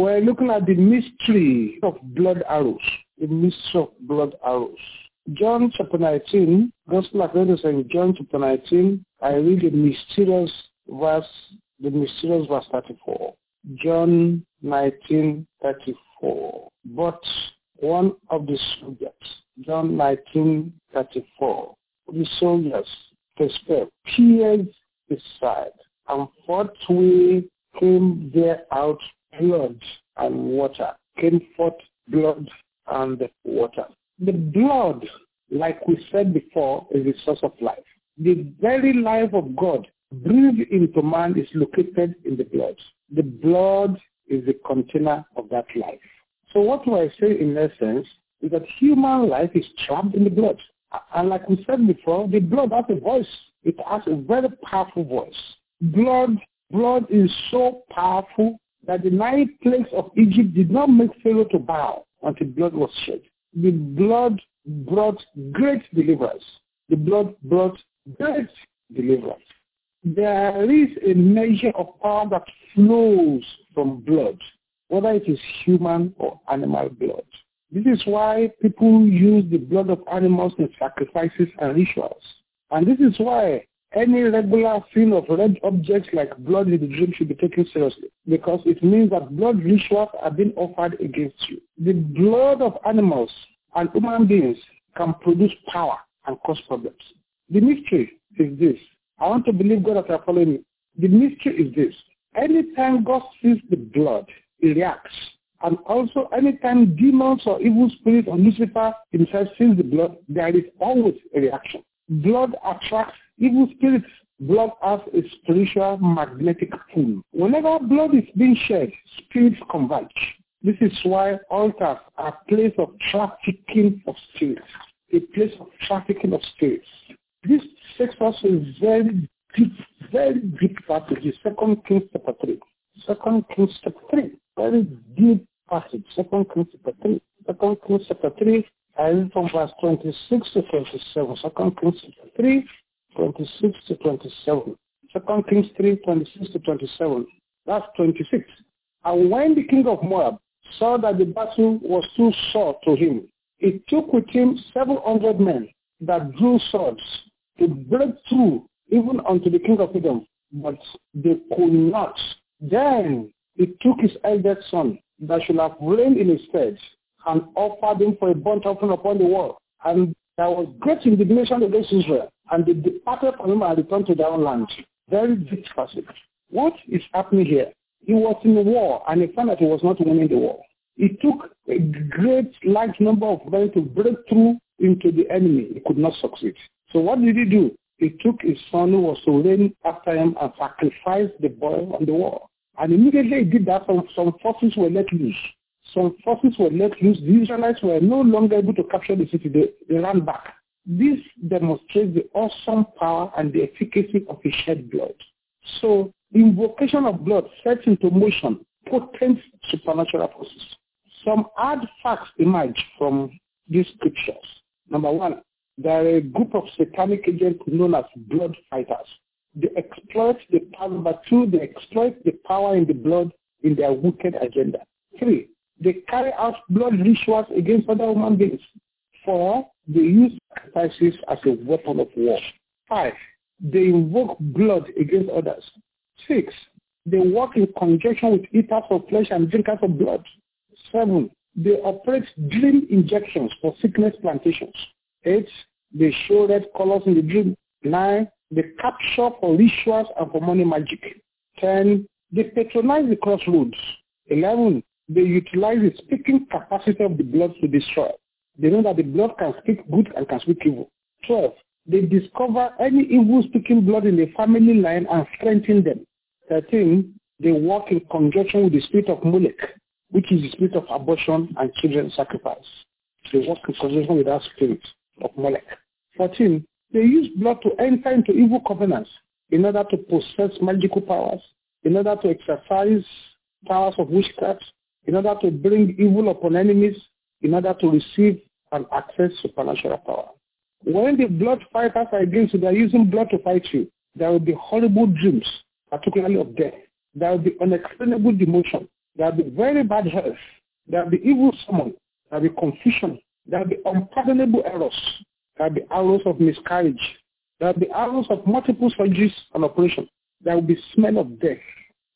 we're looking at the mystery of blood arrows. The mystery of blood arrows. John chapter 19, Gospel according to St. John chapter 19, I read the mysterious verse, the mysterious verse 34. John 19, 34. But one of the soldiers, John 19, 34, the soldiers, the spear pierced his side, and forthwith came there out blood and water, came forth blood and water. The blood, like we said before, is the source of life. The very life of God breathed into man is located in the blood. The blood is the container of that life. So what do I say in essence is that human life is trapped in the blood. And like we said before, the blood has a voice. It has a very powerful voice. Blood, blood is so powerful that the nine plagues of Egypt did not make Pharaoh to bow until blood was shed. The blood brought great deliverance. The blood brought great deliverance. There is a measure of power that flows from blood, whether it is human or animal blood. This is why people use the blood of animals in sacrifices and rituals. And this is why any regular sin of red objects like blood in the dream should be taken seriously because it means that blood rituals are being offered against you. The blood of animals and human beings can produce power and cause problems. The mystery is this. I want to believe God that are following me. The mystery is this. Anytime God sees the blood, he reacts. And also anytime demons or evil spirits or Lucifer himself sees the blood, there is always a reaction. Blood attracts evil spirits. Blood has a spiritual magnetic pull. Whenever blood is being shed, spirits converge. This is why altars are a place of trafficking of spirits. A place of trafficking of spirits. This takes us a very deep, very deep passage. Second Kings chapter 3. Second Kings chapter 3. Very deep passage. Second Kings chapter 3. Second Kings chapter 3. I read from verse 26 to 27. Second Kings chapter 3, 26 to 27. Second Kings 3, 26 to 27. That's 26. And when the king of Moab saw that the battle was too sore to him, he took with him 700 men that drew swords to break through even unto the king of Edom, but they could not. Then he took his eldest son that should have reigned in his stead and offered him for a burnt offering upon the wall. And there was great indignation against Israel, and they departed from him and returned to their own land. Very deep passage. What is happening here? He was in the war, and he found that he was not winning the war. It took a great large number of men to break through into the enemy. He could not succeed. So what did he do? He took his son who was to reign after him and sacrificed the boy on the wall. And immediately he did that, some, some forces were let loose. Some forces were let loose. The Israelites were no longer able to capture the city. They, they ran back. This demonstrates the awesome power and the efficacy of his shed blood. So invocation of blood sets into motion potent supernatural forces. Some hard facts emerge from these scriptures. Number one, there are a group of satanic agents known as blood fighters. They exploit the power. Number two, they exploit the power in the blood in their wicked agenda. Three, they carry out blood rituals against other human beings. Four, they use sacrifices as a weapon of war. Five, they invoke blood against others. Six, they work in conjunction with eaters of flesh and drinkers of blood. Seven, they operate dream injections for sickness plantations. Eight, they show red colors in the dream. Nine, they capture for rituals and for money magic. Ten, they patronize the crossroads. Eleven, they utilize the speaking capacity of the blood to destroy. They know that the blood can speak good and can speak evil. Twelve, they discover any evil speaking blood in the family line and strengthen them. Thirteen, they work in conjunction with the spirit of Molech, which is the spirit of abortion and children sacrifice. They work in conjunction with that spirit of Molech. 14. They use blood to enter into evil covenants in order to possess magical powers, in order to exercise powers of witchcraft, in order to bring evil upon enemies, in order to receive and access supernatural power. When the blood fighters are against you, they are using blood to fight you. There will be horrible dreams, particularly of death. There will be unexplainable demotion. There will be very bad health. There will be evil summon. There will be confusion. There will be unpardonable errors. There will be arrows of miscarriage. There will be arrows of multiple surgeries and operations. There will be smell of death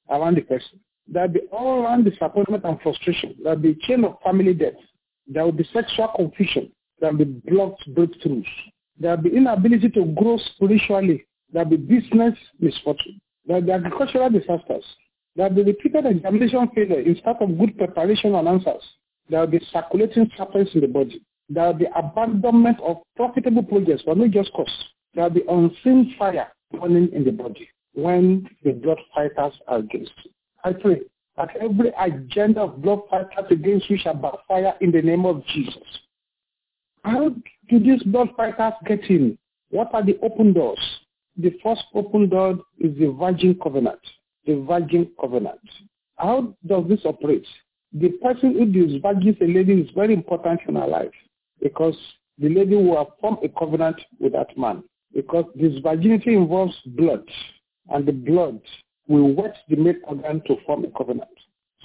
around the person. There will be all around disappointment and frustration. There will be chain of family death. There will be sexual confusion. There will be blocked breakthroughs. There will be inability to grow spiritually. There will be business misfortune. There will be agricultural disasters. There will be repeated examination failure in spite of good preparation and answers. There will be circulating serpents in the body. There will be abandonment of profitable projects for no just cause. There will be unseen fire burning in the body when the blood fighters are against you. I pray that every agenda of blood fighters against you shall backfire in the name of Jesus. How do these blood fighters get in? What are the open doors? The first open door is the virgin covenant. The virgin covenant. How does this operate? The person who disvirgins a lady is very important in her life because the lady will have formed a covenant with that man. Because this virginity involves blood, and the blood will wet the male organ to form a covenant.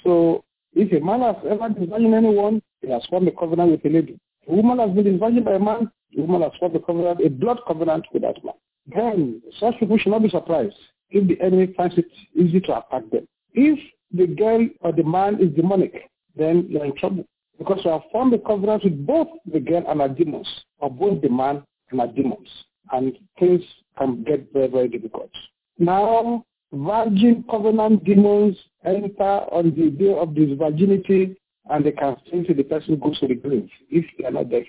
So if a man has ever disvirgined anyone, he has formed a covenant with a lady. A woman has been disvirgined by a man, the woman has formed a covenant, a blood covenant with that man. Then such people should not be surprised if the enemy finds it easy to attack them. If the girl or the man is demonic, then you're in trouble. Because you have formed a covenant with both the girl and her demons, or both the man and her demons. And things can get very, very difficult. Now, virgin covenant demons enter on the day of this virginity and they can stay till the person goes to the grave if they are not dead.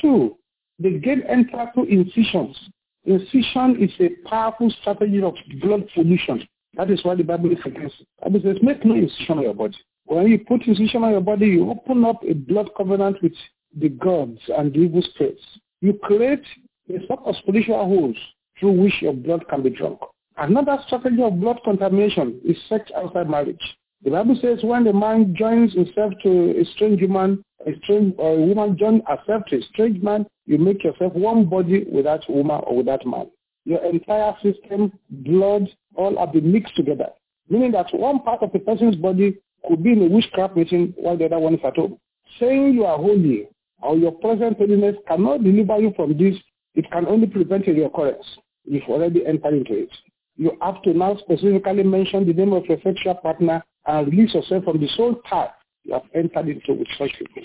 Two, they get enter through incisions. Incision is a powerful strategy of blood pollution. That is why the Bible is against it. The Bible says, make no incision on your body. When you put incision on your body, you open up a blood covenant with the gods and the evil spirits. You create a sort of spiritual holes through which your blood can be drunk. Another strategy of blood contamination is sex outside marriage. The Bible says when a man joins himself to a strange woman, a strange or a woman joins herself to a strange man, you make yourself one body with that woman or with that man. Your entire system, blood, all have been mixed together. Meaning that one part of a person's body could be in a witchcraft meeting while the other one is at home. Saying you are holy or your present holiness cannot deliver you from this. It can only prevent a recurrence. You've already entered into it. You have to now specifically mention the name of your sexual partner and release yourself from the soul tie you have entered into with such people.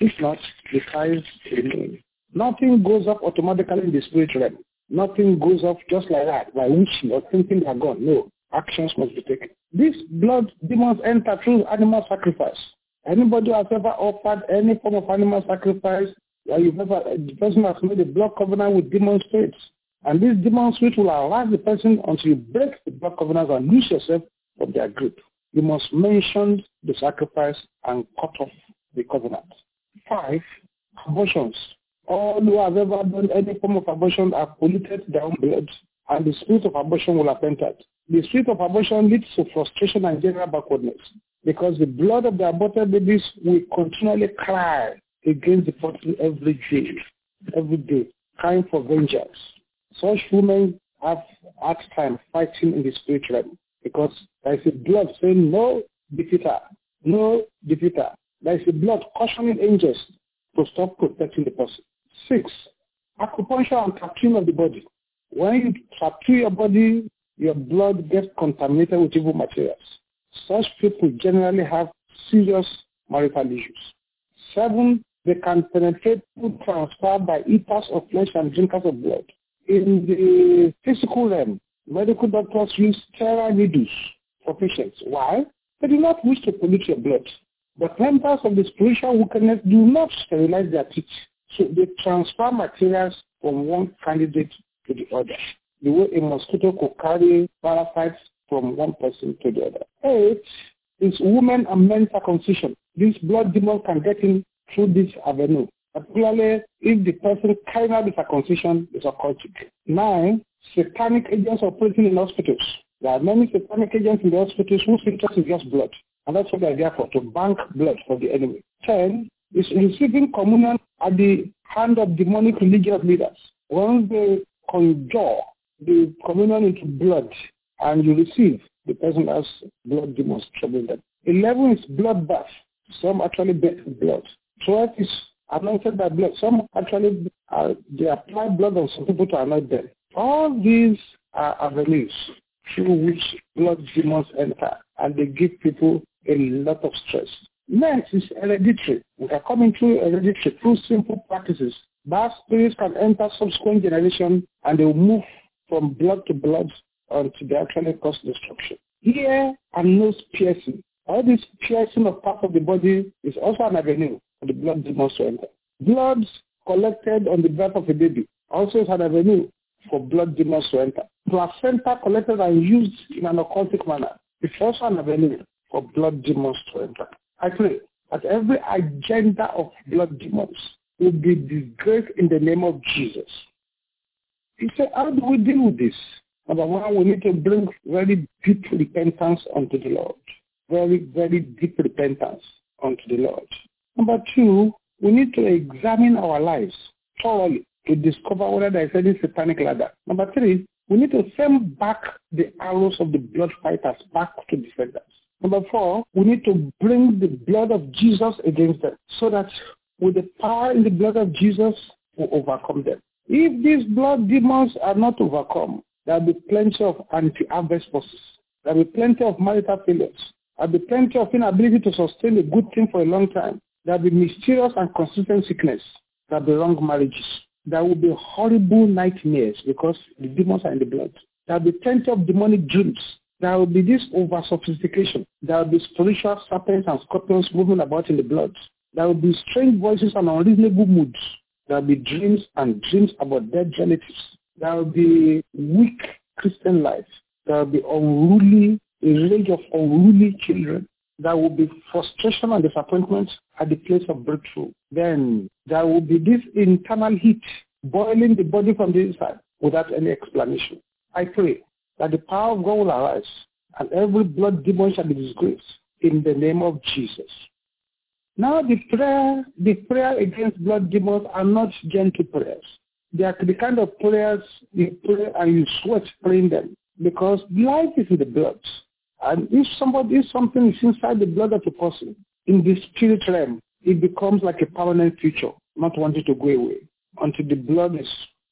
If not, the ties remain. Nothing goes up automatically in the spirit realm. Nothing goes up just like that by wishing or thinking they're gone. No, actions must be taken. These blood demons enter through animal sacrifice. Anybody who has ever offered any form of animal sacrifice, or you've ever, the person has made a blood covenant with demon spirits. And this demon spirit will harass the person until you break the blood covenant and lose yourself from their grip. You must mention the sacrifice and cut off the covenant. Five, abortions. All who have ever done any form of abortion have polluted their own blood, and the spirit of abortion will have entered. The spirit of abortion leads to frustration and general backwardness because the blood of the aborted babies will continually cry against the body every day, every day, crying for vengeance. Such women have hard time fighting in the spirit realm because there is a blood saying no defeater, no defeater. There is a blood cautioning angels to stop protecting the person. Six, acupuncture and tattooing of the body. When you tattoo your body, your blood gets contaminated with evil materials. Such people generally have serious marital issues. Seven, they can penetrate food transferred by eaters of flesh and drinkers of blood. In the physical realm, medical doctors use sterile needles for patients. Why? They do not wish to pollute your blood. But members of the spiritual wickedness do not sterilize their teeth. So they transfer materials from one candidate to the other. The way a mosquito could carry parasites from one person to the other. Eight is women and men circumcision. This blood demon can get in through this avenue, particularly if the person carrying the circumcision is occultic. Nine, satanic agents operating in hospitals. There are many satanic agents in the hospitals whose interest is just blood. And that's what they're there for, to bank blood for the enemy. Ten is receiving communion at the hand of demonic religious leaders. Once they conjure the communion into blood and you receive, the person has blood demons troubling them. 11 is bloodbath. Some actually with blood. 12 is anointed by blood. Some actually, uh, they apply blood on some people to anoint them. All these are avenues through which blood demons enter and they give people a lot of stress. Next is hereditary. We are coming through hereditary through simple practices. Bad spirits can enter subsequent generation and they will move from blood to blood until they actually cause destruction. Ear and nose piercing. All this piercing of part of the body is also an avenue the blood demons to enter. Blood collected on the birth of a baby also is an avenue for blood demons to enter. Placenta collected and used in an occultic manner is also an avenue for blood demons to enter. I pray that every agenda of blood demons will be disgraced in the name of Jesus. He said, how do we deal with this? Number one, we need to bring very deep repentance unto the Lord. Very, very deep repentance unto the Lord. Number two, we need to examine our lives thoroughly to discover whether there is any satanic ladder. Number three, we need to send back the arrows of the blood fighters back to defenders. Number four, we need to bring the blood of Jesus against them so that with the power in the blood of Jesus, we overcome them. If these blood demons are not overcome, there will be plenty of anti-harvest forces. There will be plenty of marital failures. There will be plenty of inability to sustain a good thing for a long time. There will be mysterious and consistent sickness. There will be wrong marriages. There will be horrible nightmares because the demons are in the blood. There will be plenty of demonic dreams. There will be this over-sophistication. There will be spiritual serpents and scorpions moving about in the blood. There will be strange voices and unreasonable moods. There will be dreams and dreams about dead relatives. There will be weak Christian life. There will be unruly, a range of unruly children. There will be frustration and disappointment at the place of breakthrough. Then there will be this internal heat boiling the body from the inside without any explanation. I pray that the power of God will arise and every blood demon shall be disgraced in the name of Jesus. Now the prayer, the prayer against blood demons are not gentle prayers. They are the kind of prayers you pray and you sweat praying them because life is in the blood. And if somebody, if something is inside the blood of a person, in the spirit realm, it becomes like a permanent feature, not wanting to go away until the blood is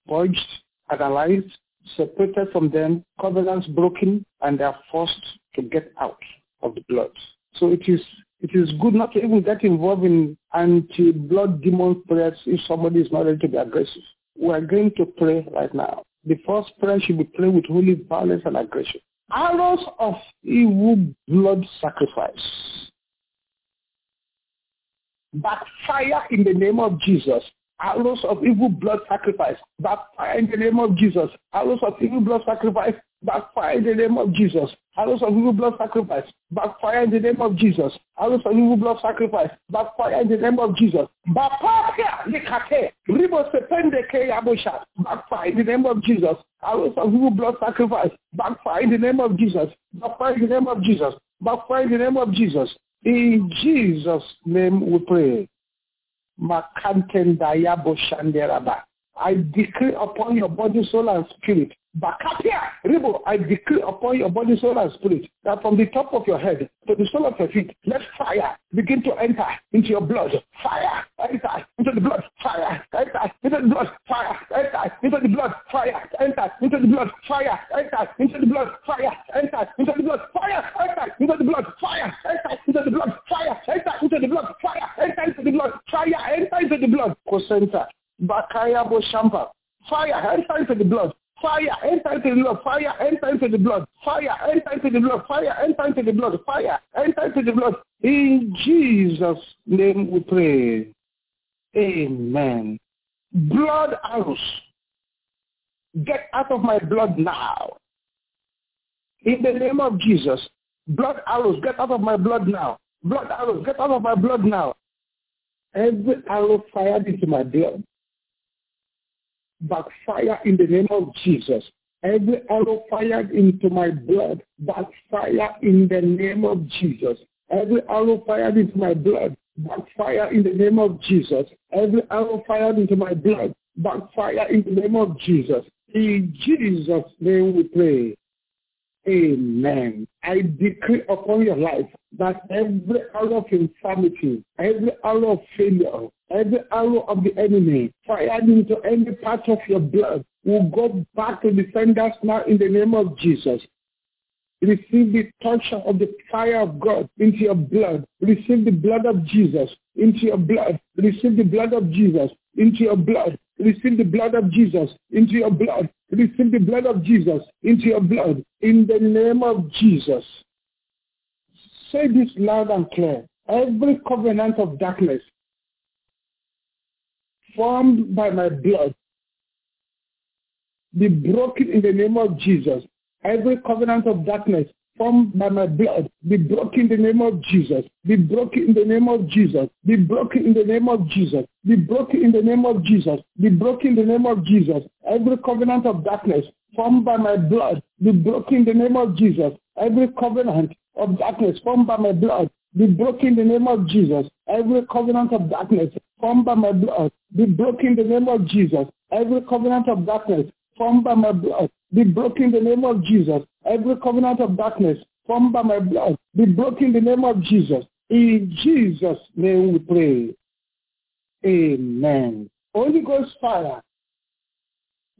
purged, analyzed, separated from them, covenants broken, and they are forced to get out of the blood. So it is it is good not to even get involved in anti-blood demon prayers if somebody is not ready to be aggressive. We are going to pray right now. The first prayer should be prayed with holy violence and aggression. Arrows of evil blood sacrifice. Backfire in the name of Jesus arrows of evil blood sacrifice, backfire in the name of Jesus. Arrows of evil blood sacrifice, backfire in the name of Jesus. Arrows of evil blood sacrifice, backfire in the name of Jesus. Arrows of evil blood sacrifice, backfire in the name of Jesus. Backfire in the name of Jesus. Arrows of evil blood sacrifice, backfire in the name of Jesus. Backfire in the name of Jesus. Backfire in the name of Jesus. In Jesus' name we pray. I decree upon your body, soul, and spirit. Bakapia, Ribo, I decree upon your body, soul, and spirit that from the top of your head to the sole of your feet, let fire begin to enter into your blood. Fire, enter into the blood. Fire, enter into the blood. Fire, enter into the blood. Fire, enter into the blood. Fire, enter into the blood. Fire, enter into the blood. Fire, enter into the blood. Fire, enter into the blood. Fire, enter into the blood. Fire, enter into the blood. Fire, enter into the blood. Cosenta, Bakaya Boshampa. Fire, enter into the blood. Into the blood. Fire, enter into the blood. Fire, enter into the blood. Fire, enter into the blood. Fire, enter into the blood. In Jesus' name we pray. Amen. Blood arrows. Get out of my blood now. In the name of Jesus. Blood arrows, get out of my blood now. Blood arrows, get out of my blood now. Every arrow fired into my blood backfire in the name of Jesus. Every arrow fired into my blood, backfire in the name of Jesus. Every arrow fired into my blood, backfire in the name of Jesus. Every arrow fired into my blood, backfire in the name of Jesus. In Jesus' name we pray. Amen. I decree upon your life that every arrow of infirmity, every arrow of failure, every arrow of the enemy fired into any part of your blood will go back to the senders now in the name of Jesus. Receive the touch of the fire of God into your blood. Receive the blood of Jesus into your blood. Receive the blood of Jesus into your blood. Receive the blood of Jesus into your blood. Receive the blood of Jesus into your blood. In the name of Jesus. Say this loud and clear. Every covenant of darkness formed by my blood be broken in the name of Jesus. Every covenant of darkness formed by my blood be broken in the name of Jesus. Be broken in the name of Jesus. Be broken in the name of Jesus. Be broken in the name of Jesus. Be broken in the name of Jesus. Every covenant of darkness formed by my blood be broken in the name of Jesus. Every covenant of darkness formed by my blood be broken in the name of Jesus. Every covenant of darkness formed by my blood uh, be broken in the name of Jesus. Every covenant of darkness formed by my blood uh, be broken in the name of Jesus. Every covenant of darkness formed by my blood uh, be broken in the name of Jesus. In Jesus' name we pray. Amen. Holy Ghost fire,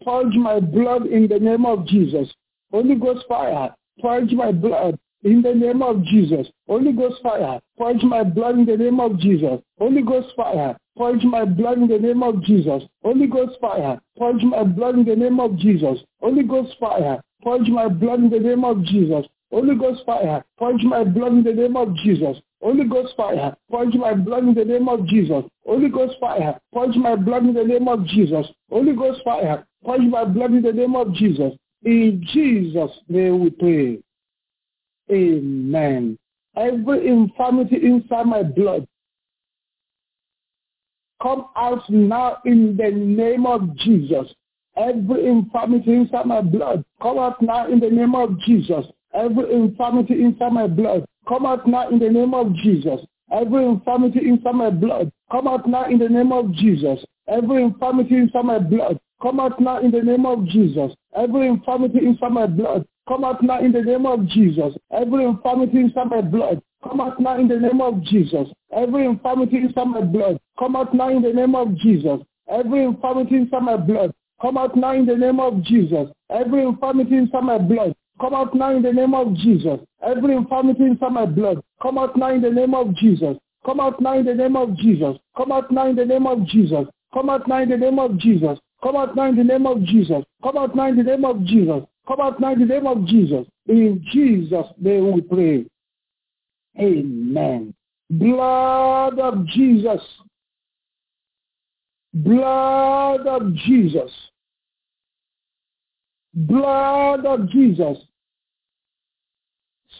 purge my blood in the name of Jesus. Holy Ghost fire, purge my blood in the name of Jesus. Holy Ghost fire, purge my blood in the name of Jesus. Holy Ghost fire, purge my blood in the name of Jesus. Holy Ghost fire, purge my blood in the name of Jesus. Holy Ghost fire, purge my blood in the name of Jesus. Holy Ghost fire, purge my blood in the name of Jesus. Holy Ghost fire, purge my blood in the name of Jesus. Holy Ghost fire, purge my blood in the name of Jesus. Holy Ghost fire, purge my blood in the name of Jesus. In Jesus' name we pray. Amen. Every infirmity inside my blood, come out now in the name of Jesus. Every infirmity inside my blood, come out now in the name of Jesus. Every infirmity inside my blood, come out now in the name of Jesus. Every infirmity inside my blood, come out now in the name of Jesus. Every infirmity inside my blood, come out now in the name of Jesus. Every infirmity inside my blood, come out now in the name of Jesus. Every infirmity inside my blood, come out now in the name of Jesus. Every infirmity inside my blood, come out now in the name of Jesus. Every infirmity inside my blood, come out now in the name of Jesus. Every infirmity inside my blood, come out now in the name of Jesus. Every infirmity inside my blood, come out now in the name of Jesus. Come out now in the name of Jesus. Come out now in the name of Jesus. Come out now in the name of Jesus. Come out now in the name of Jesus. Come out now in the name of Jesus. Come out now in the name of Jesus. In Jesus' name we pray. Amen. Blood of Jesus. Blood of Jesus. Blood of Jesus.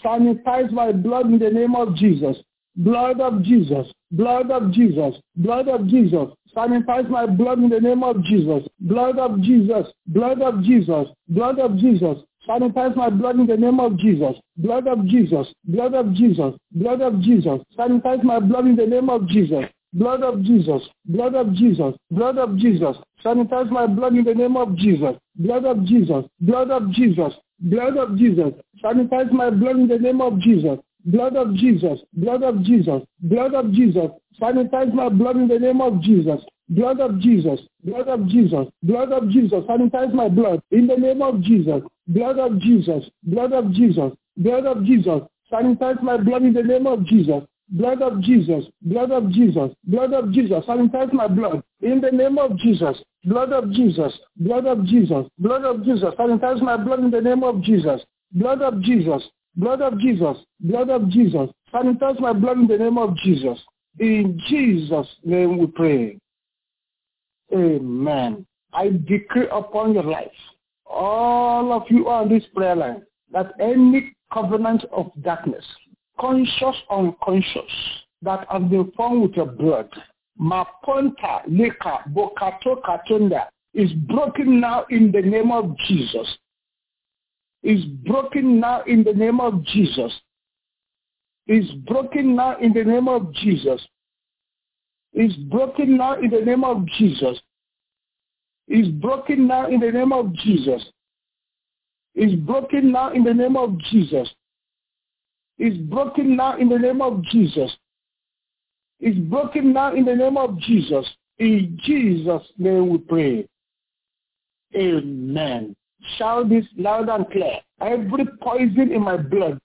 Sanitize my blood in the name of Jesus. Blood of Jesus. Blood of Jesus. Blood of Jesus. Sanitize my blood in the name of Jesus. Blood of Jesus. Blood of Jesus. Blood of Jesus. Sanitize my blood in the name of Jesus. Blood of Jesus. Blood of Jesus. Blood of Jesus. Sanitize my blood in the name of Jesus. Blood of Jesus. Blood of Jesus. Blood of Jesus. Sanitize my blood in the name of Jesus. Blood of Jesus. Blood of Jesus. Blood of Jesus. Sanitize my blood in the name of Jesus. Blood of Jesus. Blood of Jesus. Blood of Jesus. Sanitize my blood in the name of Jesus. Blood of Jesus. Blood of Jesus. Blood of Jesus. Sanitize my blood in the name of Jesus. Blood of Jesus. Blood of Jesus. Blood of Jesus. Sanitize my blood in the name of Jesus. Blood of Jesus. Blood of Jesus. Blood of Jesus. Sanitize my blood in the name of Jesus. Blood of Jesus. Blood of Jesus. Blood of Jesus. Sanitize my blood in the name of Jesus. Blood of Jesus. Blood of Jesus. Blood of Jesus. Sanitize my blood in the name of Jesus. In Jesus' name we pray. Amen. I decree upon your life, all of you on this prayer line, that any covenant of darkness, conscious or unconscious, that has been formed with your blood, Maponta Leka Bokato Katunda, is broken now in the name of Jesus. Is broken now in the name of Jesus. Is broken now in the name of Jesus. Is broken now in the name of Jesus. Is broken now in the name of Jesus. is broken now in the name of Jesus. Is broken now in the name of Jesus. Is broken now in the name of Jesus. In Jesus' name we pray. Amen. Shout this loud and clear. Every poison in my blood,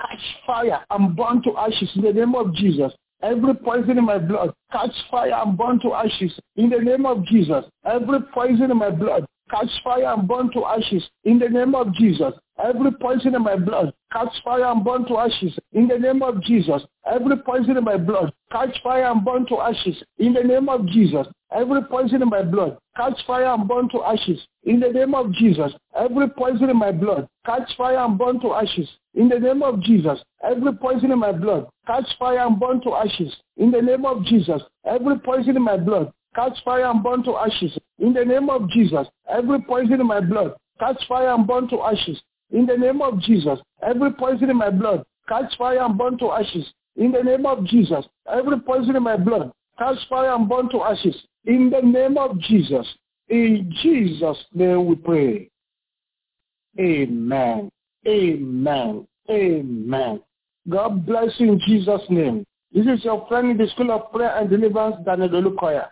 catch fire and burn to ashes in the name of Jesus. Every poison in my blood, catch fire and burn to ashes in the name of Jesus. Every poison in my blood, catch fire and burn to ashes in the name of Jesus. Every poison in my blood, catch fire and burn to ashes in the name of Jesus. Every poison in my blood, catch fire and burn to ashes in the name of Jesus. Every poison in my blood, catch fire and burn to ashes in the name of Jesus. Every poison in my blood, catch fire and burn to ashes in the name of Jesus. Every poison in my blood, catch fire and burn to ashes in the name of Jesus. Every poison in my blood, catch fire and burn to ashes in the name of Jesus. Every poison in my blood, catch fire and burn to ashes in the name of Jesus. Every poison in my blood, catch fire and burn to ashes in the name of Jesus. Every poison in my blood, catch fire and burn to ashes in the name of Jesus. In Jesus' name we pray. Amen. Amen. Amen. God bless you in Jesus' name. This is your friend in the School of Prayer and Deliverance, Daniel Olukoya.